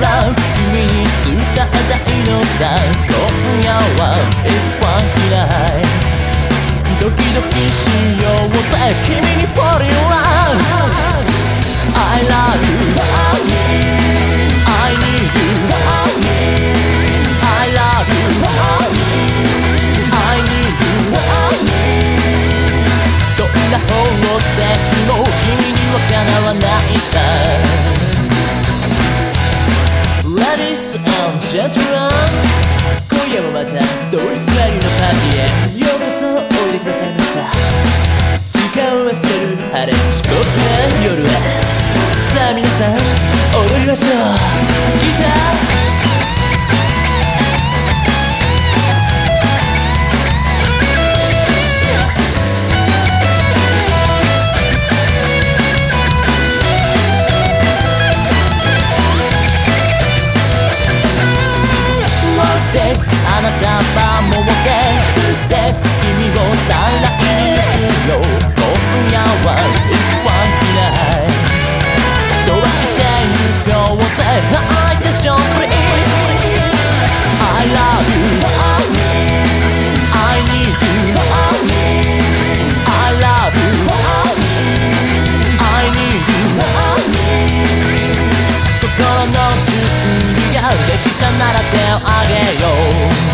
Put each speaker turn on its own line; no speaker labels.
ら君に伝えたい。のさ今夜は It's funky night ドキドキしようぜ君。jet したなら手を挙げよう。